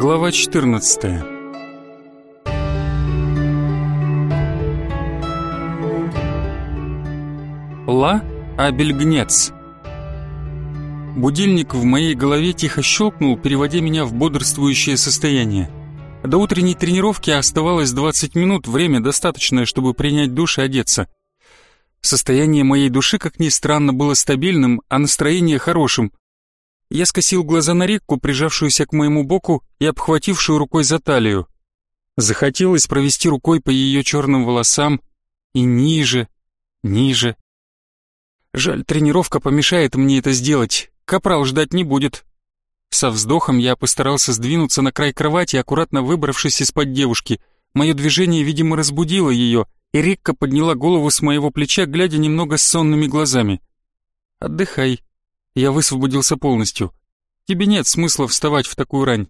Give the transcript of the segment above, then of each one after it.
Глава 14 Ла Абельгнец Будильник в моей голове тихо щелкнул, переводя меня в бодрствующее состояние. До утренней тренировки оставалось 20 минут, время достаточное, чтобы принять душ и одеться. Состояние моей души, как ни странно, было стабильным, а настроение хорошим. Я скосил глаза на Рикку, прижавшуюся к моему боку и обхватившую рукой за талию. Захотелось провести рукой по ее черным волосам и ниже, ниже. Жаль, тренировка помешает мне это сделать. Капрал ждать не будет. Со вздохом я постарался сдвинуться на край кровати, аккуратно выбравшись из-под девушки. Мое движение, видимо, разбудило ее, и Рикка подняла голову с моего плеча, глядя немного сонными глазами. «Отдыхай», я высвободился полностью. Тебе нет смысла вставать в такую рань.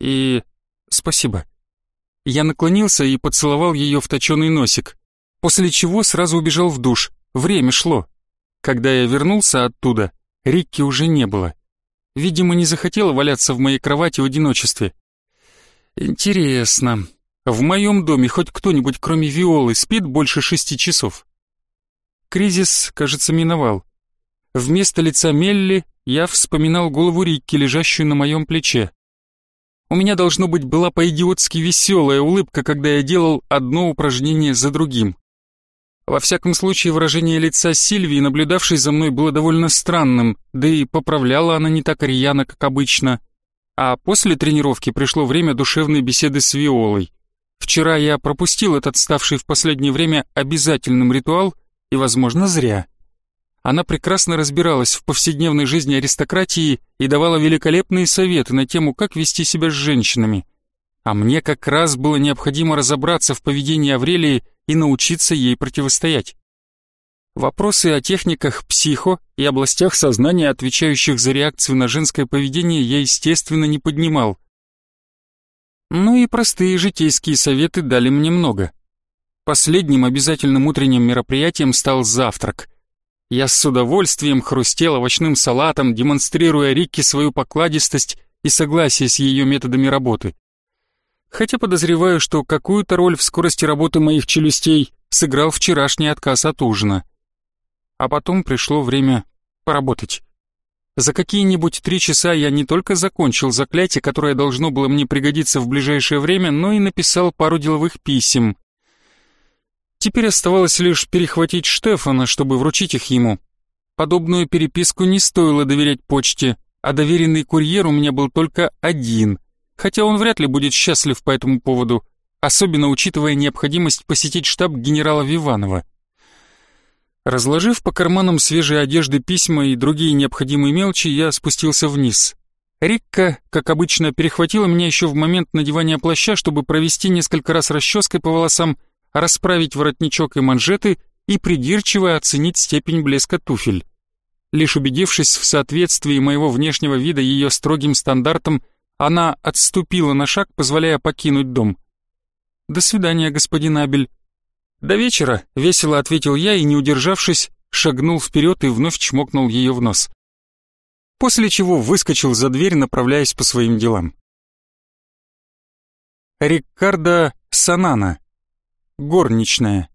И... спасибо. Я наклонился и поцеловал ее в точеный носик, после чего сразу убежал в душ. Время шло. Когда я вернулся оттуда, Рикки уже не было. Видимо, не захотела валяться в моей кровати в одиночестве. Интересно, в моем доме хоть кто-нибудь, кроме Виолы, спит больше шести часов? Кризис, кажется, миновал. Вместо лица Мелли я вспоминал голову Рикки, лежащую на моем плече. У меня, должно быть, была по-идиотски веселая улыбка, когда я делал одно упражнение за другим. Во всяком случае, выражение лица Сильвии, наблюдавшей за мной, было довольно странным, да и поправляла она не так рьяно, как обычно. А после тренировки пришло время душевной беседы с Виолой. Вчера я пропустил этот ставший в последнее время обязательным ритуал, и, возможно, зря. Она прекрасно разбиралась в повседневной жизни аристократии и давала великолепные советы на тему, как вести себя с женщинами. А мне как раз было необходимо разобраться в поведении Аврелии и научиться ей противостоять. Вопросы о техниках психо и областях сознания, отвечающих за реакцию на женское поведение, я, естественно, не поднимал. Ну и простые житейские советы дали мне много. Последним обязательным утренним мероприятием стал завтрак. Я с удовольствием хрустел овощным салатом, демонстрируя Рикке свою покладистость и согласие с ее методами работы. Хотя подозреваю, что какую-то роль в скорости работы моих челюстей сыграл вчерашний отказ от ужина. А потом пришло время поработать. За какие-нибудь три часа я не только закончил заклятие, которое должно было мне пригодиться в ближайшее время, но и написал пару деловых писем. Теперь оставалось лишь перехватить Штефана, чтобы вручить их ему. Подобную переписку не стоило доверять почте, а доверенный курьер у меня был только один, хотя он вряд ли будет счастлив по этому поводу, особенно учитывая необходимость посетить штаб генерала Виванова. Разложив по карманам свежей одежды письма и другие необходимые мелочи, я спустился вниз. Рикка, как обычно, перехватила меня еще в момент надевания плаща, чтобы провести несколько раз расческой по волосам, расправить воротничок и манжеты и придирчиво оценить степень блеска туфель. Лишь убедившись в соответствии моего внешнего вида ее строгим стандартам, она отступила на шаг, позволяя покинуть дом. «До свидания, господин Абель». «До вечера», — весело ответил я и, не удержавшись, шагнул вперед и вновь чмокнул ее в нос. После чего выскочил за дверь, направляясь по своим делам. Риккардо Санана горничная.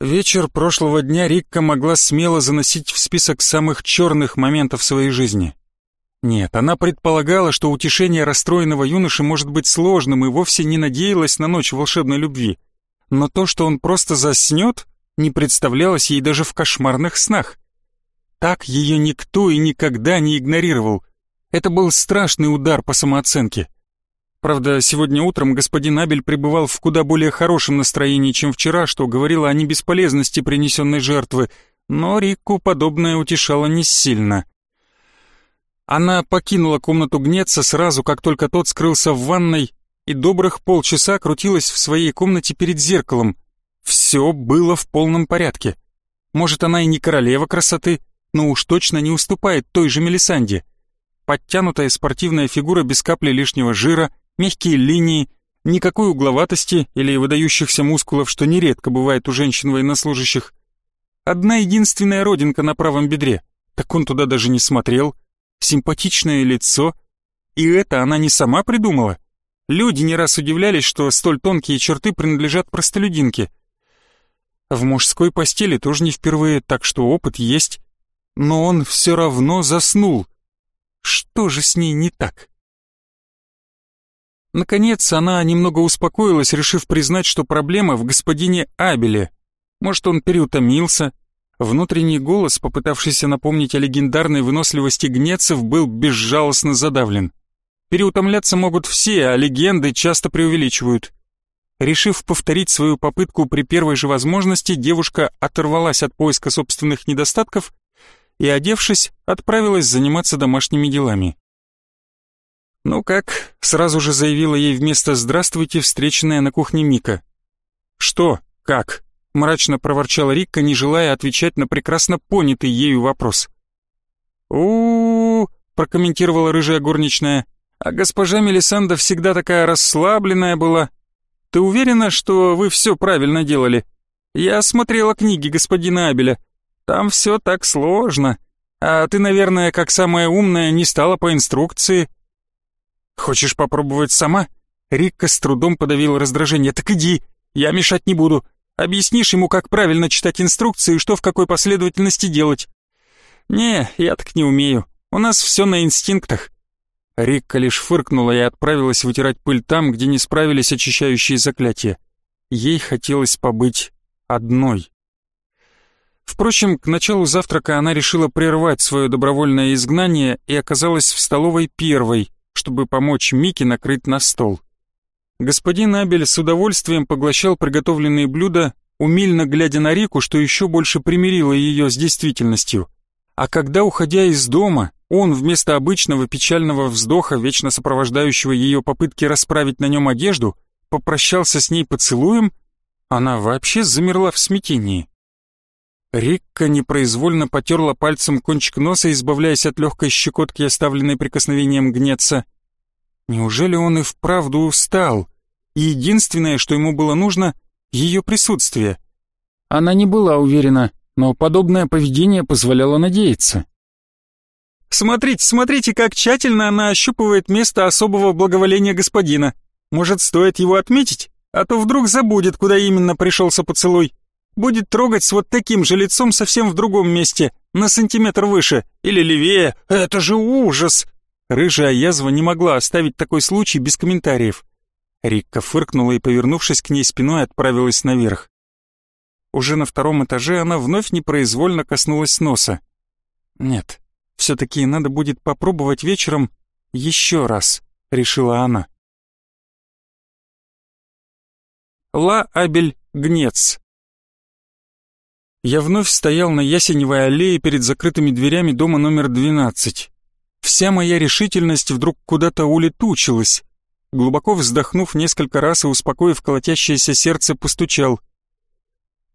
Вечер прошлого дня Рикка могла смело заносить в список самых черных моментов своей жизни. Нет, она предполагала, что утешение расстроенного юноши может быть сложным и вовсе не надеялась на ночь волшебной любви. Но то, что он просто заснет, не представлялось ей даже в кошмарных снах. Так ее никто и никогда не игнорировал. Это был страшный удар по самооценке. Правда, сегодня утром господин Абель пребывал в куда более хорошем настроении, чем вчера, что говорило о небесполезности принесенной жертвы, но Рикку подобное утешало не сильно. Она покинула комнату гнеца сразу, как только тот скрылся в ванной, и добрых полчаса крутилась в своей комнате перед зеркалом. Все было в полном порядке. Может, она и не королева красоты, но уж точно не уступает той же Мелисанде. Подтянутая спортивная фигура без капли лишнего жира — мягкие линии, никакой угловатости или выдающихся мускулов, что нередко бывает у женщин-военнослужащих. Одна единственная родинка на правом бедре, так он туда даже не смотрел, симпатичное лицо И это она не сама придумала. Люди не раз удивлялись, что столь тонкие черты принадлежат простолюдинке. В мужской постели тоже не впервые, так что опыт есть. Но он все равно заснул. Что же с ней не так? Наконец она немного успокоилась, решив признать, что проблема в господине Абеле. Может, он переутомился. Внутренний голос, попытавшийся напомнить о легендарной выносливости гнецев, был безжалостно задавлен. Переутомляться могут все, а легенды часто преувеличивают. Решив повторить свою попытку при первой же возможности, девушка оторвалась от поиска собственных недостатков и, одевшись, отправилась заниматься домашними делами. «Ну как?» — сразу же заявила ей вместо «здравствуйте» встреченная на кухне Мика. «Что? Как?» — мрачно проворчала Рикка, не желая отвечать на прекрасно понятый ею вопрос. у, прокомментировала рыжая горничная. «А госпожа Мелисанда всегда такая расслабленная была. Ты уверена, что вы все правильно делали? Я смотрела книги господина Абеля. Там все так сложно. А ты, наверное, как самая умная, не стала по инструкции, «Хочешь попробовать сама?» Рикка с трудом подавила раздражение. «Так иди, я мешать не буду. Объяснишь ему, как правильно читать инструкции и что в какой последовательности делать». «Не, я так не умею. У нас все на инстинктах». Рикка лишь фыркнула и отправилась вытирать пыль там, где не справились очищающие заклятия. Ей хотелось побыть одной. Впрочем, к началу завтрака она решила прервать свое добровольное изгнание и оказалась в столовой первой, чтобы помочь Мике накрыть на стол. Господин Абель с удовольствием поглощал приготовленные блюда, умильно глядя на Рику, что еще больше примирило ее с действительностью. А когда, уходя из дома, он вместо обычного печального вздоха, вечно сопровождающего ее попытки расправить на нем одежду, попрощался с ней поцелуем, она вообще замерла в смятении. Рикка непроизвольно потерла пальцем кончик носа, избавляясь от легкой щекотки, оставленной прикосновением гнеца. Неужели он и вправду устал? И единственное, что ему было нужно, ее присутствие. Она не была уверена, но подобное поведение позволяло надеяться. «Смотрите, смотрите, как тщательно она ощупывает место особого благоволения господина. Может, стоит его отметить, а то вдруг забудет, куда именно пришелся поцелуй. Будет трогать с вот таким же лицом совсем в другом месте, на сантиметр выше или левее. Это же ужас!» Рыжая язва не могла оставить такой случай без комментариев. Рикка фыркнула и, повернувшись к ней спиной, отправилась наверх. Уже на втором этаже она вновь непроизвольно коснулась носа. «Нет, все-таки надо будет попробовать вечером еще раз», — решила она. Ла Абель Гнец Я вновь стоял на Ясеневой аллее перед закрытыми дверями дома номер 12. Вся моя решительность вдруг куда-то улетучилась. Глубоко вздохнув несколько раз и успокоив колотящееся сердце, постучал.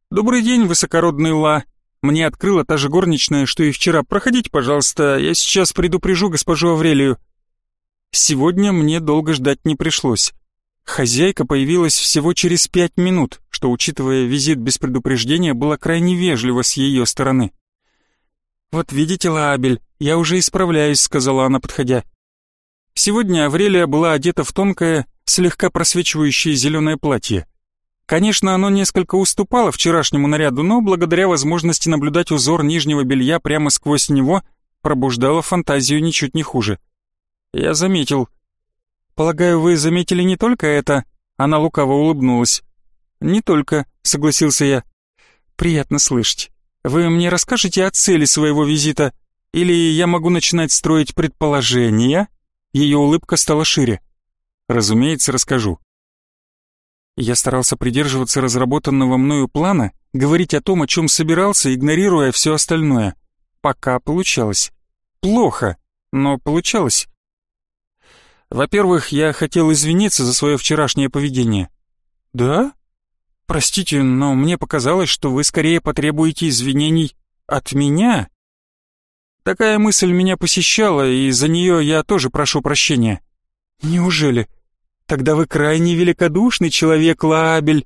«Добрый день, высокородный Ла!» Мне открыла та же горничная, что и вчера. «Проходите, пожалуйста, я сейчас предупрежу госпожу Аврелию». Сегодня мне долго ждать не пришлось. Хозяйка появилась всего через пять минут, что, учитывая визит без предупреждения, было крайне вежливо с ее стороны. «Вот видите, Лаабель, я уже исправляюсь», — сказала она, подходя. Сегодня Аврелия была одета в тонкое, слегка просвечивающее зеленое платье. Конечно, оно несколько уступало вчерашнему наряду, но благодаря возможности наблюдать узор нижнего белья прямо сквозь него, пробуждало фантазию ничуть не хуже. Я заметил. «Полагаю, вы заметили не только это?» Она лукаво улыбнулась. «Не только», — согласился я. «Приятно слышать. Вы мне расскажете о цели своего визита? Или я могу начинать строить предположения?» Ее улыбка стала шире. «Разумеется, расскажу». Я старался придерживаться разработанного мною плана, говорить о том, о чем собирался, игнорируя все остальное. Пока получалось. Плохо, но получалось. Во-первых, я хотел извиниться за свое вчерашнее поведение. «Да?» «Простите, но мне показалось, что вы скорее потребуете извинений от меня». Такая мысль меня посещала, и за нее я тоже прошу прощения. Неужели? Тогда вы крайне великодушный человек, Лаабель.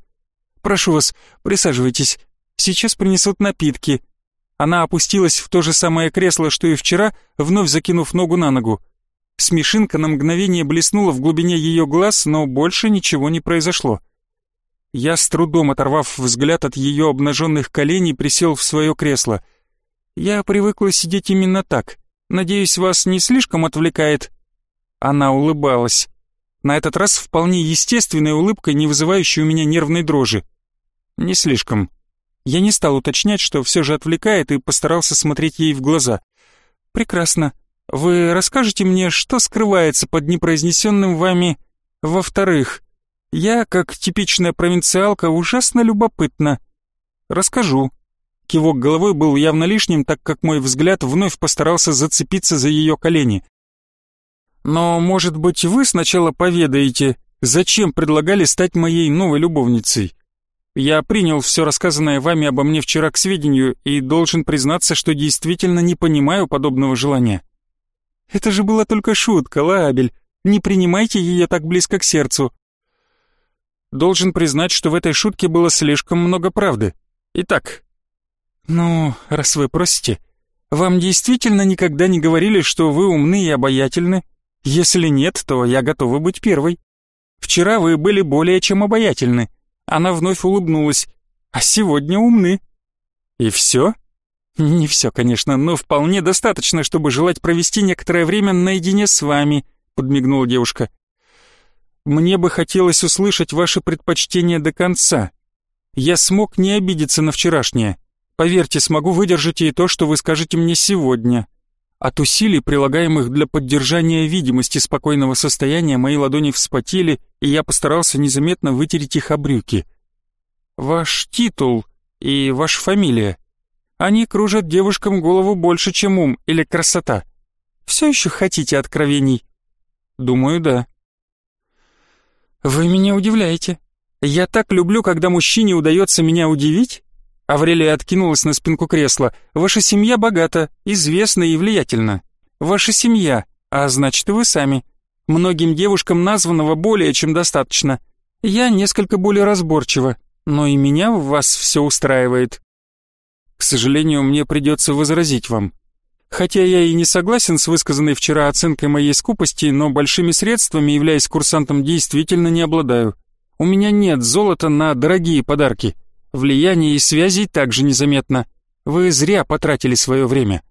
Прошу вас, присаживайтесь. Сейчас принесут напитки. Она опустилась в то же самое кресло, что и вчера, вновь закинув ногу на ногу. Смешинка на мгновение блеснула в глубине ее глаз, но больше ничего не произошло. Я с трудом оторвав взгляд от ее обнаженных коленей, присел в свое кресло. Я привыкла сидеть именно так. Надеюсь, вас не слишком отвлекает? Она улыбалась. На этот раз вполне естественной улыбкой, не вызывающей у меня нервной дрожи. Не слишком. Я не стал уточнять, что все же отвлекает, и постарался смотреть ей в глаза. «Прекрасно. Вы расскажете мне, что скрывается под непроизнесенным вами «во-вторых»? Я, как типичная провинциалка, ужасно любопытна. Расскажу. Кивок головой был явно лишним, так как мой взгляд вновь постарался зацепиться за ее колени. Но, может быть, вы сначала поведаете, зачем предлагали стать моей новой любовницей? Я принял все рассказанное вами обо мне вчера к сведению и должен признаться, что действительно не понимаю подобного желания. Это же была только шутка, Лаабель. Не принимайте ее так близко к сердцу. Должен признать, что в этой шутке было слишком много правды. Итак, ну, раз вы просите, вам действительно никогда не говорили, что вы умны и обаятельны? Если нет, то я готова быть первой. Вчера вы были более чем обаятельны. Она вновь улыбнулась. А сегодня умны. И все? Не все, конечно, но вполне достаточно, чтобы желать провести некоторое время наедине с вами, подмигнула девушка. Мне бы хотелось услышать ваши предпочтения до конца. Я смог не обидеться на вчерашнее. Поверьте, смогу выдержать и то, что вы скажете мне сегодня. От усилий, прилагаемых для поддержания видимости спокойного состояния, мои ладони вспотели, и я постарался незаметно вытереть их о брюки. Ваш титул и ваша фамилия. Они кружат девушкам голову больше, чем ум или красота. Все еще хотите откровений? Думаю, да. Вы меня удивляете. Я так люблю, когда мужчине удается меня удивить. Аврелия откинулась на спинку кресла. «Ваша семья богата, известна и влиятельна. Ваша семья, а значит и вы сами. Многим девушкам названного более чем достаточно. Я несколько более разборчива, но и меня в вас все устраивает. К сожалению, мне придется возразить вам. Хотя я и не согласен с высказанной вчера оценкой моей скупости, но большими средствами, являясь курсантом, действительно не обладаю. У меня нет золота на дорогие подарки». Влияние и связи также незаметно. Вы зря потратили свое время».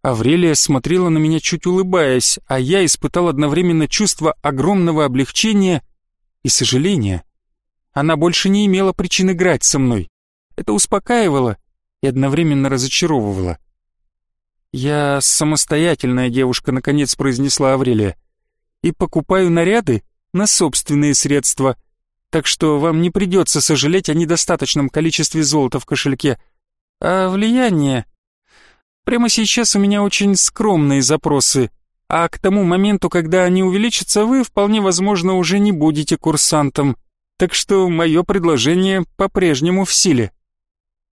Аврелия смотрела на меня чуть улыбаясь, а я испытал одновременно чувство огромного облегчения и сожаления. Она больше не имела причин играть со мной. Это успокаивало и одновременно разочаровывало. «Я самостоятельная девушка», — наконец произнесла Аврелия, «и покупаю наряды на собственные средства, так что вам не придется сожалеть о недостаточном количестве золота в кошельке. А влияние... Прямо сейчас у меня очень скромные запросы, а к тому моменту, когда они увеличатся, вы, вполне возможно, уже не будете курсантом. Так что мое предложение по-прежнему в силе.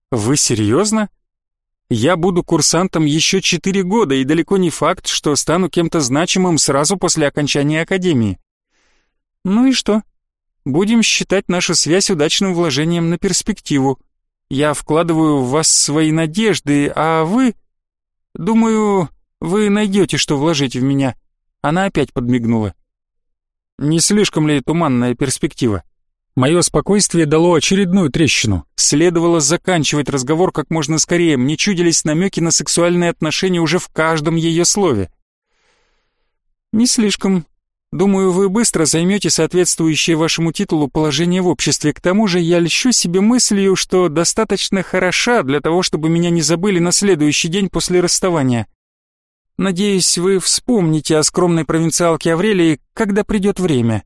Вы серьезно? Я буду курсантом еще четыре года, и далеко не факт, что стану кем-то значимым сразу после окончания академии. Ну и что? Будем считать нашу связь удачным вложением на перспективу. Я вкладываю в вас свои надежды, а вы... Думаю, вы найдете, что вложить в меня». Она опять подмигнула. «Не слишком ли туманная перспектива?» Мое спокойствие дало очередную трещину. Следовало заканчивать разговор как можно скорее, мне чудились намеки на сексуальные отношения уже в каждом ее слове. «Не слишком», Думаю, вы быстро займете соответствующее вашему титулу положение в обществе. К тому же я льщу себе мыслью, что достаточно хороша для того, чтобы меня не забыли на следующий день после расставания. Надеюсь, вы вспомните о скромной провинциалке Аврелии, когда придет время.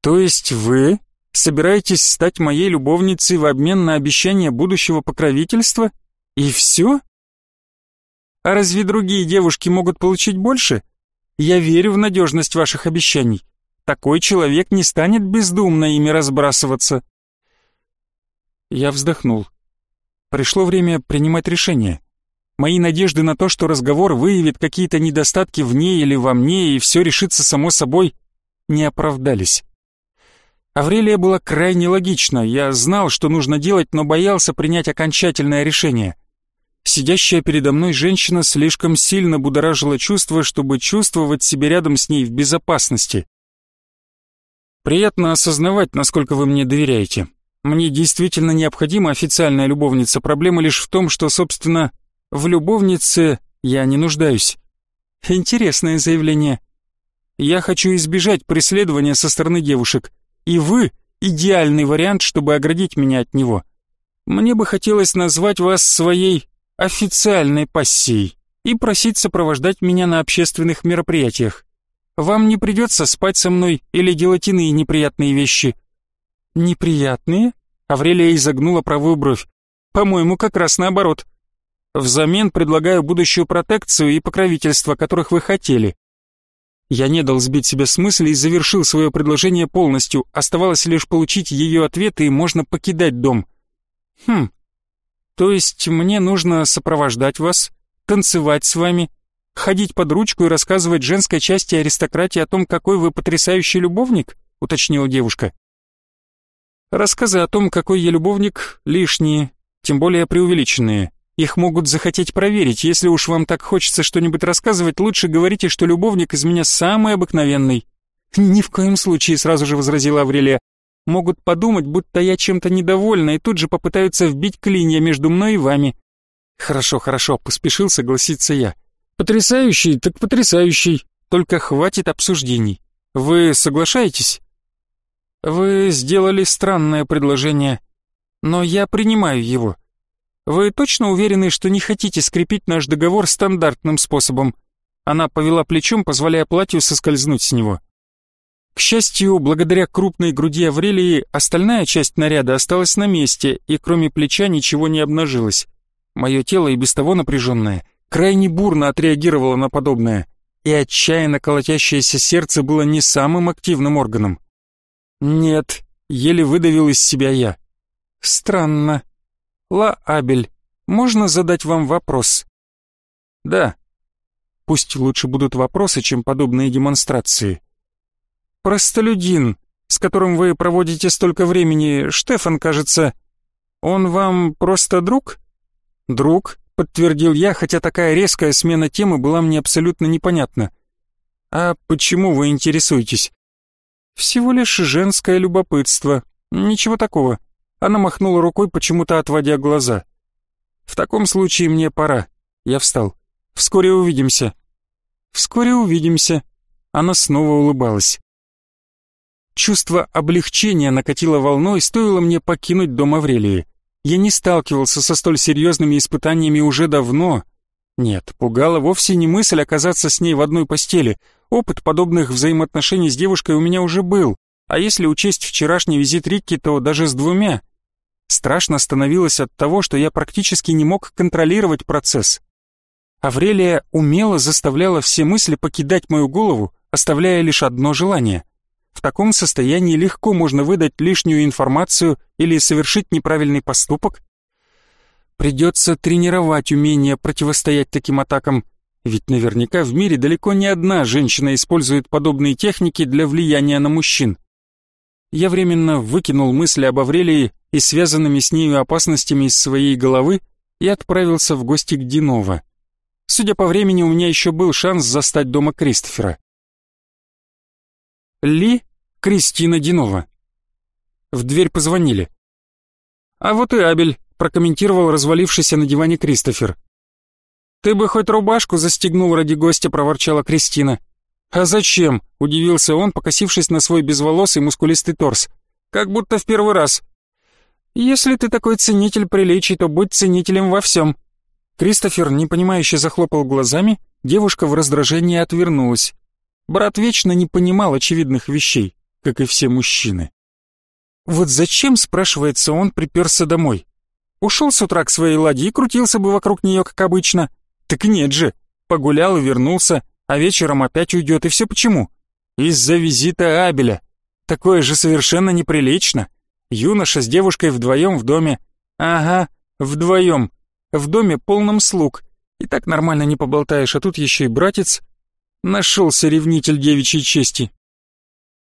То есть вы собираетесь стать моей любовницей в обмен на обещание будущего покровительства? И все? А разве другие девушки могут получить больше? Я верю в надежность ваших обещаний. Такой человек не станет бездумно ими разбрасываться. Я вздохнул. Пришло время принимать решение. Мои надежды на то, что разговор выявит какие-то недостатки в ней или во мне, и все решится само собой, не оправдались. Аврелия была крайне логична, я знал, что нужно делать, но боялся принять окончательное решение. Сидящая передо мной женщина слишком сильно будоражила чувство, чтобы чувствовать себя рядом с ней в безопасности. Приятно осознавать, насколько вы мне доверяете. Мне действительно необходима официальная любовница. Проблема лишь в том, что, собственно, в любовнице я не нуждаюсь. Интересное заявление. Я хочу избежать преследования со стороны девушек, и вы — идеальный вариант, чтобы оградить меня от него. Мне бы хотелось назвать вас своей официальной пассией и просить сопровождать меня на общественных мероприятиях. Вам не придется спать со мной или делать иные неприятные вещи». «Неприятные?» — Аврелия изогнула правую бровь. «По-моему, как раз наоборот. Взамен предлагаю будущую протекцию и покровительство, которых вы хотели». Я не дал сбить себя с мысли и завершил свое предложение полностью. Оставалось лишь получить ее ответы, и можно покидать дом. «Хм, то есть мне нужно сопровождать вас, танцевать с вами, ходить под ручку и рассказывать женской части аристократии о том, какой вы потрясающий любовник?» — уточнила девушка. «Рассказы о том, какой я любовник, лишние, тем более преувеличенные. Их могут захотеть проверить. Если уж вам так хочется что-нибудь рассказывать, лучше говорите, что любовник из меня самый обыкновенный». «Ни в коем случае», — сразу же возразила Аврелия. «Могут подумать, будто я чем-то недовольна, и тут же попытаются вбить клинья между мной и вами». «Хорошо, хорошо», — поспешил согласиться я. Потрясающий, так потрясающий. Только хватит обсуждений. Вы соглашаетесь? Вы сделали странное предложение, но я принимаю его. Вы точно уверены, что не хотите скрепить наш договор стандартным способом? Она повела плечом, позволяя платью соскользнуть с него. К счастью, благодаря крупной груди Аврелии, остальная часть наряда осталась на месте, и кроме плеча ничего не обнажилось. Мое тело и без того напряженное — крайне бурно отреагировала на подобное, и отчаянно колотящееся сердце было не самым активным органом. «Нет», — еле выдавил из себя я. «Странно. Ла Абель, можно задать вам вопрос?» «Да». Пусть лучше будут вопросы, чем подобные демонстрации. «Простолюдин, с которым вы проводите столько времени, Штефан, кажется, он вам просто друг?» «Друг», подтвердил я, хотя такая резкая смена темы была мне абсолютно непонятна. «А почему вы интересуетесь?» «Всего лишь женское любопытство. Ничего такого». Она махнула рукой, почему-то отводя глаза. «В таком случае мне пора». Я встал. «Вскоре увидимся». «Вскоре увидимся». Она снова улыбалась. Чувство облегчения накатило волной, стоило мне покинуть дом Аврелии. Я не сталкивался со столь серьезными испытаниями уже давно. Нет, пугала вовсе не мысль оказаться с ней в одной постели. Опыт подобных взаимоотношений с девушкой у меня уже был. А если учесть вчерашний визит Рикки, то даже с двумя. Страшно становилось от того, что я практически не мог контролировать процесс. Аврелия умело заставляла все мысли покидать мою голову, оставляя лишь одно желание в таком состоянии легко можно выдать лишнюю информацию или совершить неправильный поступок. Придется тренировать умение противостоять таким атакам, ведь наверняка в мире далеко не одна женщина использует подобные техники для влияния на мужчин. Я временно выкинул мысли об Аврелии и связанными с нею опасностями из своей головы и отправился в гости к Динова. Судя по времени, у меня еще был шанс застать дома Кристофера. Ли Кристина Динова. В дверь позвонили. «А вот и Абель», — прокомментировал развалившийся на диване Кристофер. «Ты бы хоть рубашку застегнул ради гостя», — проворчала Кристина. «А зачем?» — удивился он, покосившись на свой безволосый мускулистый торс. «Как будто в первый раз». «Если ты такой ценитель приличий, то будь ценителем во всем». Кристофер, непонимающе захлопал глазами, девушка в раздражении отвернулась. Брат вечно не понимал очевидных вещей как и все мужчины. Вот зачем, спрашивается, он приперся домой? Ушел с утра к своей ладье и крутился бы вокруг нее, как обычно. Так нет же, погулял и вернулся, а вечером опять уйдет, и все почему? Из-за визита Абеля. Такое же совершенно неприлично. Юноша с девушкой вдвоем в доме. Ага, вдвоем. В доме полном слуг. И так нормально не поболтаешь, а тут еще и братец. Нашелся ревнитель девичьей чести.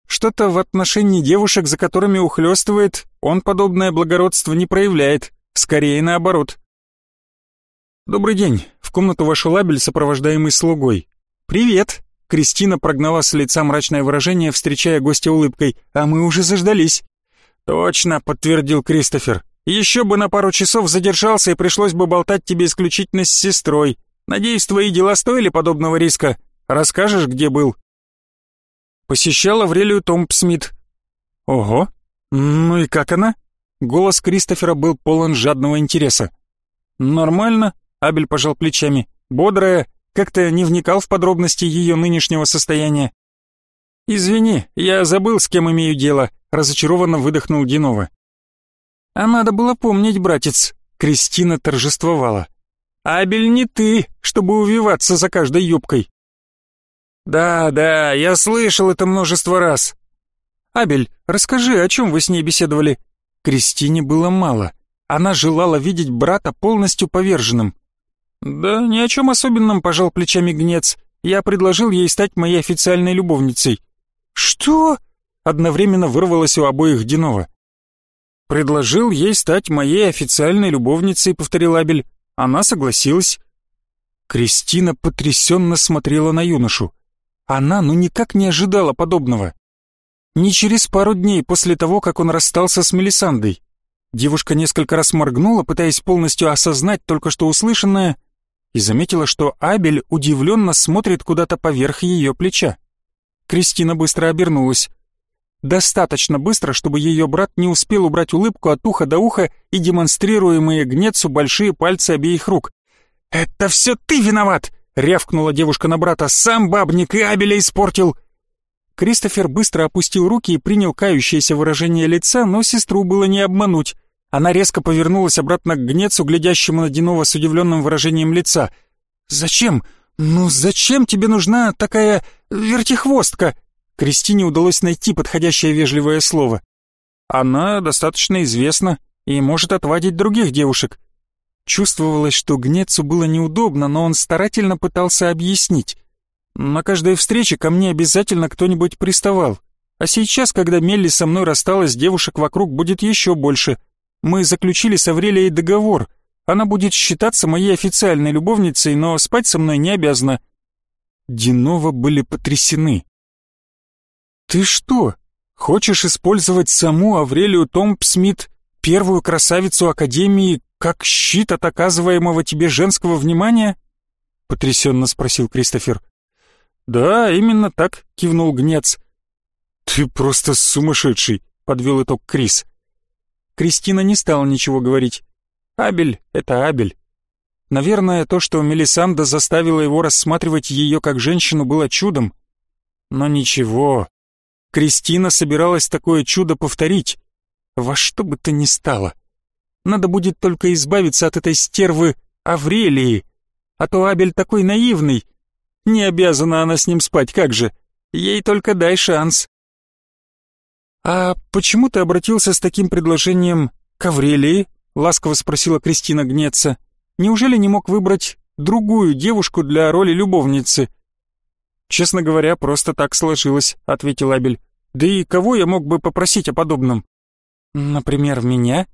Что-то в отношении девушек, за которыми ухлёстывает, он подобное благородство не проявляет, скорее наоборот. «Добрый день!» — в комнату вошел Абель, сопровождаемый слугой. «Привет!» — Кристина прогнала с лица мрачное выражение, встречая гостя улыбкой. «А мы уже заждались!» «Точно!» — подтвердил Кристофер. «Еще бы на пару часов задержался и пришлось бы болтать тебе исключительно с сестрой. Надеюсь, твои дела стоили подобного риска. Расскажешь, где был?» Посещал Аврелию Томпсмит. «Ого! Ну и как она?» Голос Кристофера был полон жадного интереса. «Нормально», — Абель пожал плечами. «Бодрая, как-то не вникал в подробности ее нынешнего состояния». «Извини, я забыл, с кем имею дело», — разочарованно выдохнул Динова. «А надо было помнить, братец», — Кристина торжествовала. «Абель не ты, чтобы увиваться за каждой юбкой». «Да, да, я слышал это множество раз». «Абель, расскажи, о чем вы с ней беседовали?» Кристине было мало. Она желала видеть брата полностью поверженным. «Да ни о чем особенном», — пожал плечами гнец. «Я предложил ей стать моей официальной любовницей». «Что?» — одновременно вырвалось у обоих Динова. «Предложил ей стать моей официальной любовницей», — повторил Абель. Она согласилась. Кристина потрясенно смотрела на юношу. Она ну никак не ожидала подобного. Не через пару дней после того, как он расстался с Мелисандой. Девушка несколько раз моргнула, пытаясь полностью осознать только что услышанное, и заметила, что Абель удивленно смотрит куда-то поверх ее плеча. Кристина быстро обернулась. Достаточно быстро, чтобы ее брат не успел убрать улыбку от уха до уха и демонстрируемые гнецу большие пальцы обеих рук. «Это все ты виноват!» — рявкнула девушка на брата. «Сам бабник и Абеля испортил!» Кристофер быстро опустил руки и принял кающееся выражение лица, но сестру было не обмануть. Она резко повернулась обратно к гнецу, глядящему на Динова с удивленным выражением лица. «Зачем? Ну зачем тебе нужна такая вертихвостка?» Кристине удалось найти подходящее вежливое слово. «Она достаточно известна и может отвадить других девушек». Чувствовалось, что Гнецу было неудобно, но он старательно пытался объяснить. На каждой встрече ко мне обязательно кто-нибудь приставал. А сейчас, когда Мелли со мной рассталась, девушек вокруг будет еще больше. Мы заключили с Аврелией договор. Она будет считаться моей официальной любовницей, но спать со мной не обязана». Динова были потрясены. «Ты что, хочешь использовать саму Аврелию Томпсмит, первую красавицу Академии, как щит от оказываемого тебе женского внимания?» потрясенно спросил Кристофер. «Да, именно так», — кивнул Гнец. «Ты просто сумасшедший», — подвел итог Крис. Кристина не стала ничего говорить. Абель — это Абель. Наверное, то, что Мелисанда заставила его рассматривать ее как женщину, было чудом. Но ничего. Кристина собиралась такое чудо повторить. Во что бы то ни стало. Надо будет только избавиться от этой стервы Аврелии. А то Абель такой наивный, не обязана она с ним спать, как же? Ей только дай шанс. «А почему ты обратился с таким предложением к Аврелии?» — ласково спросила Кристина Гнеца. «Неужели не мог выбрать другую девушку для роли любовницы?» «Честно говоря, просто так сложилось», — ответил Абель. «Да и кого я мог бы попросить о подобном?» «Например, меня?»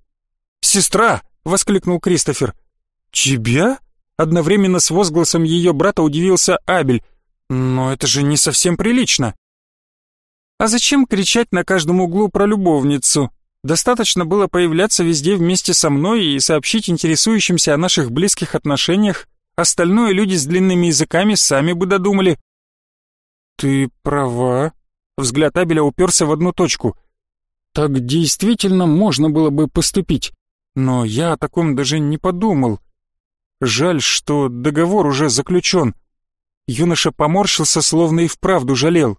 «Сестра!» — воскликнул Кристофер. «Тебя?» Одновременно с возгласом ее брата удивился Абель. «Но это же не совсем прилично». «А зачем кричать на каждом углу про любовницу? Достаточно было появляться везде вместе со мной и сообщить интересующимся о наших близких отношениях. Остальное люди с длинными языками сами бы додумали». «Ты права», — взгляд Абеля уперся в одну точку. «Так действительно можно было бы поступить, но я о таком даже не подумал». Жаль, что договор уже заключен. Юноша поморщился, словно и вправду жалел.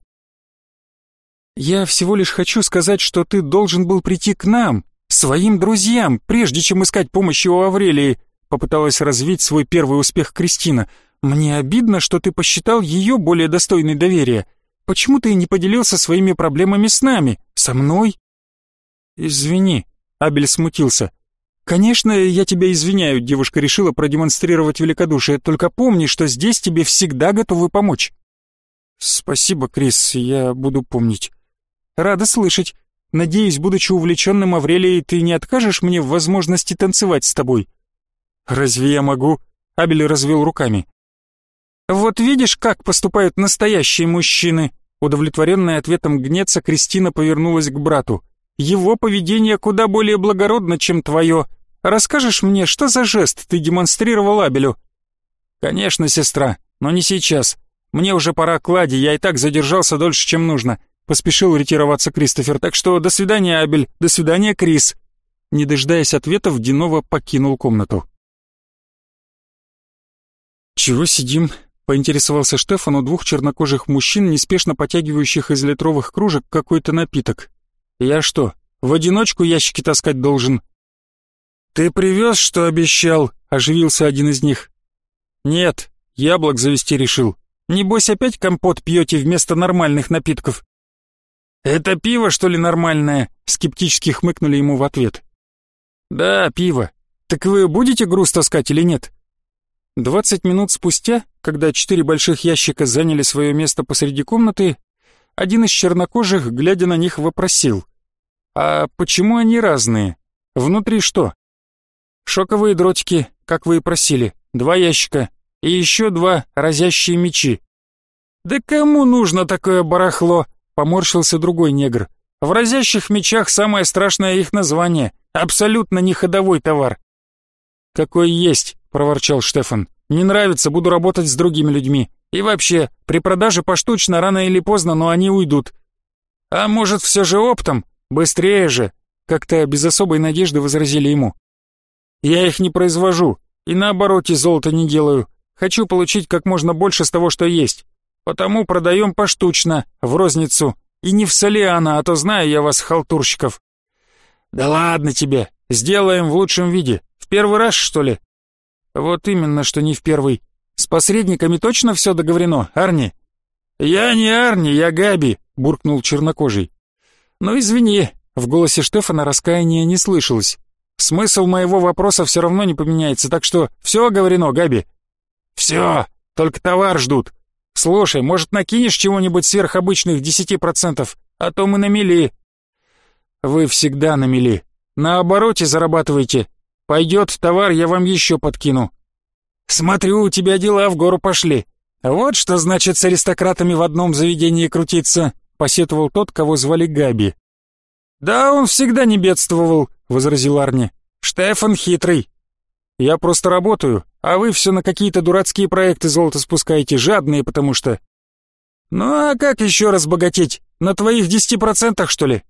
«Я всего лишь хочу сказать, что ты должен был прийти к нам, своим друзьям, прежде чем искать помощи у Аврелии», попыталась развить свой первый успех Кристина. «Мне обидно, что ты посчитал ее более достойной доверия. Почему ты не поделился своими проблемами с нами, со мной?» «Извини», — Абель смутился. «Конечно, я тебя извиняю», — девушка решила продемонстрировать великодушие. «Только помни, что здесь тебе всегда готовы помочь». «Спасибо, Крис, я буду помнить». «Рада слышать. Надеюсь, будучи увлеченным Аврелией, ты не откажешь мне в возможности танцевать с тобой?» «Разве я могу?» Абель развел руками. «Вот видишь, как поступают настоящие мужчины!» Удовлетворенная ответом гнеца, Кристина повернулась к брату. «Его поведение куда более благородно, чем твое. Расскажешь мне, что за жест ты демонстрировал Абелю?» «Конечно, сестра, но не сейчас. Мне уже пора к Ладе, я и так задержался дольше, чем нужно. Поспешил ретироваться Кристофер, так что до свидания, Абель, до свидания, Крис. Не дожидаясь ответов, Динова покинул комнату. «Чего сидим?» — поинтересовался Штефан у двух чернокожих мужчин, неспешно потягивающих из литровых кружек какой-то напиток. «Я что, в одиночку ящики таскать должен?» «Ты привез, что обещал?» — оживился один из них. «Нет, яблок завести решил. Небось опять компот пьете вместо нормальных напитков?» «Это пиво, что ли, нормальное?» — скептически хмыкнули ему в ответ. «Да, пиво. Так вы будете груз таскать или нет?» Двадцать минут спустя, когда четыре больших ящика заняли свое место посреди комнаты, один из чернокожих, глядя на них, вопросил. «А почему они разные? Внутри что?» «Шоковые дротики, как вы и просили, два ящика, и еще два разящие мечи». «Да кому нужно такое барахло?» Поморщился другой негр. В разящих мечах самое страшное их название. Абсолютно не ходовой товар. Какой есть, проворчал Штефан. Не нравится, буду работать с другими людьми. И вообще, при продаже поштучно рано или поздно, но они уйдут. А может, все же оптом? Быстрее же, как-то без особой надежды возразили ему. Я их не произвожу, и на обороте золота не делаю. Хочу получить как можно больше с того, что есть. Потому продаем поштучно, в розницу. И не в Солиана, а то знаю я вас, халтурщиков. Да ладно тебе, сделаем в лучшем виде. В первый раз, что ли? Вот именно, что не в первый. С посредниками точно все договорено, Арни? Я не Арни, я Габи, буркнул чернокожий. Ну извини, в голосе Штефана раскаяния не слышалось. Смысл моего вопроса все равно не поменяется, так что все оговорено, Габи. Все, только товар ждут. Слушай, может, накинешь чего-нибудь сверхобычных десяти процентов, а то мы на мели. Вы всегда на мели. На обороте зарабатываете. Пойдет товар, я вам еще подкину. Смотрю, у тебя дела в гору пошли. Вот что значит с аристократами в одном заведении крутиться, посетовал тот, кого звали Габи. Да, он всегда не бедствовал, возразил Арни. Штефан хитрый. Я просто работаю, а вы все на какие-то дурацкие проекты золото спускаете, жадные потому что. Ну а как еще разбогатеть? На твоих десяти процентах, что ли?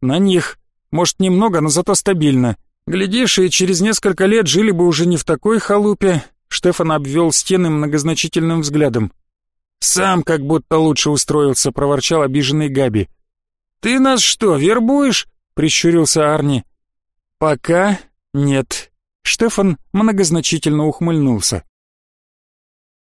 На них. Может, немного, но зато стабильно. Глядишь, и через несколько лет жили бы уже не в такой халупе. Штефан обвел стены многозначительным взглядом. «Сам как будто лучше устроился», — проворчал обиженный Габи. «Ты нас что, вербуешь?» — прищурился Арни. «Пока нет», Штефан многозначительно ухмыльнулся.